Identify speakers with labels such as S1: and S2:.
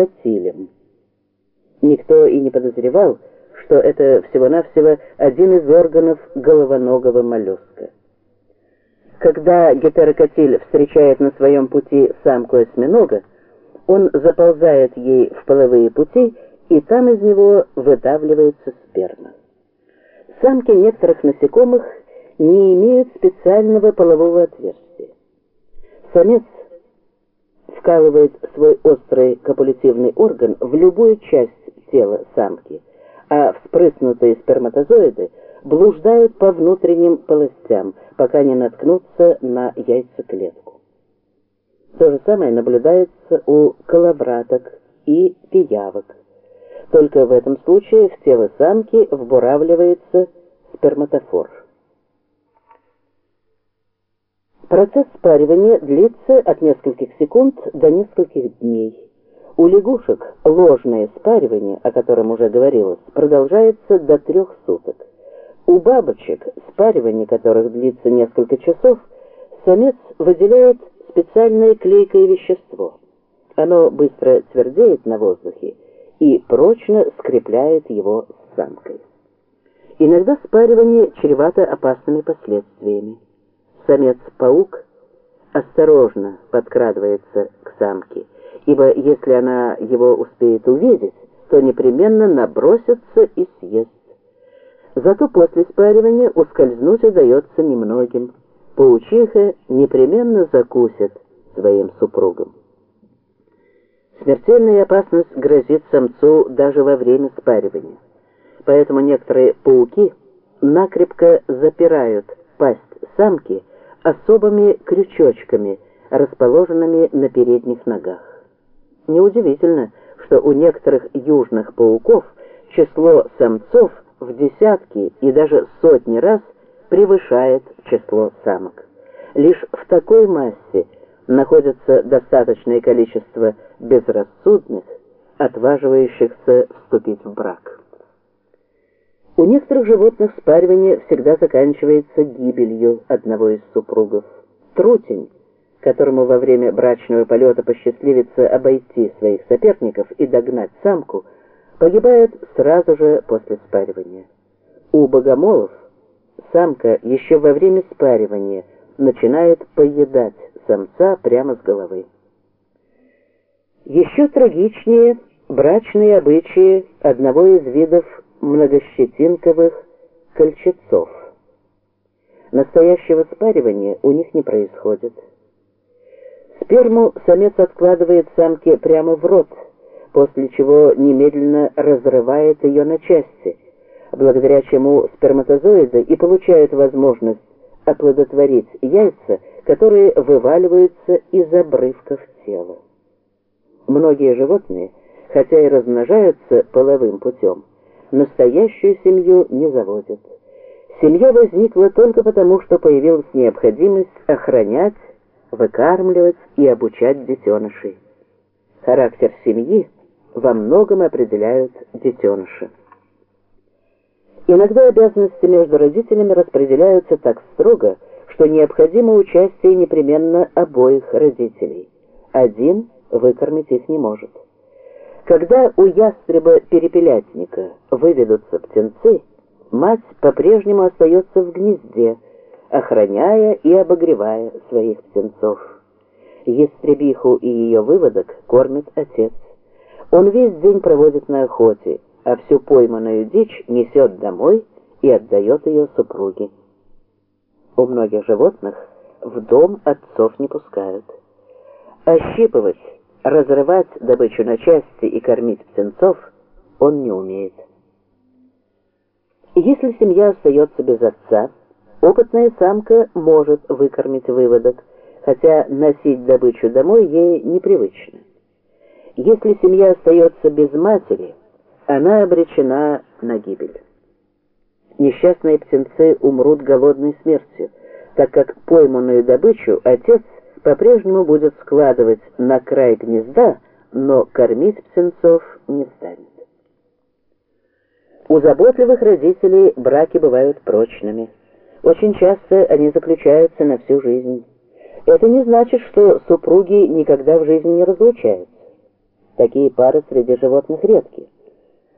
S1: гиперокатилем. Никто и не подозревал, что это всего-навсего один из органов головоногого моллюска. Когда гетерокотиль встречает на своем пути самку осьминога, он заползает ей в половые пути, и там из него выдавливается сперма. Самки некоторых насекомых не имеют специального полового отверстия. Самец вкалывает свой острый копулятивный орган в любую часть тела самки, а вспрыснутые сперматозоиды блуждают по внутренним полостям, пока не наткнутся на яйцеклетку. То же самое наблюдается у колобраток и пиявок. Только в этом случае в тело самки вбуравливается сперматофор. Процесс спаривания длится от нескольких секунд до нескольких дней. У лягушек ложное спаривание, о котором уже говорилось, продолжается до трех суток. У бабочек, спаривание которых длится несколько часов, самец выделяет специальное клейкое вещество. Оно быстро твердеет на воздухе и прочно скрепляет его с самкой. Иногда спаривание чревато опасными последствиями самец-паук осторожно подкрадывается к самке, ибо если она его успеет увидеть, то непременно набросится и съест. Зато после спаривания ускользнуть удается немногим. Паучиха непременно закусит своим супругом. Смертельная опасность грозит самцу даже во время спаривания. Поэтому некоторые пауки накрепко запирают пасть самки особыми крючочками, расположенными на передних ногах. Неудивительно, что у некоторых южных пауков число самцов в десятки и даже сотни раз превышает число самок. Лишь в такой массе находится достаточное количество безрассудных, отваживающихся вступить в брак. У некоторых животных спаривание всегда заканчивается гибелью одного из супругов. Трутень, которому во время брачного полета посчастливится обойти своих соперников и догнать самку, погибает сразу же после спаривания. У богомолов самка еще во время спаривания начинает поедать самца прямо с головы. Еще трагичнее брачные обычаи одного из видов многощетинковых кольчецов. Настоящего спаривания у них не происходит. Сперму самец откладывает самке прямо в рот, после чего немедленно разрывает ее на части, благодаря чему сперматозоиды и получают возможность оплодотворить яйца, которые вываливаются из обрывков тела. Многие животные, хотя и размножаются половым путем, настоящую семью не заводят. Семья возникла только потому, что появилась необходимость охранять, выкармливать и обучать детенышей. Характер семьи во многом определяют детеныши. Иногда обязанности между родителями распределяются так строго, что необходимо участие непременно обоих родителей. Один выкормить их не может. Когда у ястреба-перепелятника выведутся птенцы, мать по-прежнему остается в гнезде, охраняя и обогревая своих птенцов. Ястребиху и ее выводок кормит отец. Он весь день проводит на охоте, а всю пойманную дичь несет домой и отдает ее супруге. У многих животных в дом отцов не пускают. Ощипывать Разрывать добычу на части и кормить птенцов он не умеет. Если семья остается без отца, опытная самка может выкормить выводок, хотя носить добычу домой ей непривычно. Если семья остается без матери, она обречена на гибель. Несчастные птенцы умрут голодной смертью, так как пойманную добычу отец – по-прежнему будет складывать на край гнезда, но кормить птенцов не станет. У заботливых родителей браки бывают прочными. Очень часто они заключаются на всю жизнь. Это не значит, что супруги никогда в жизни не разлучаются. Такие пары среди животных редки.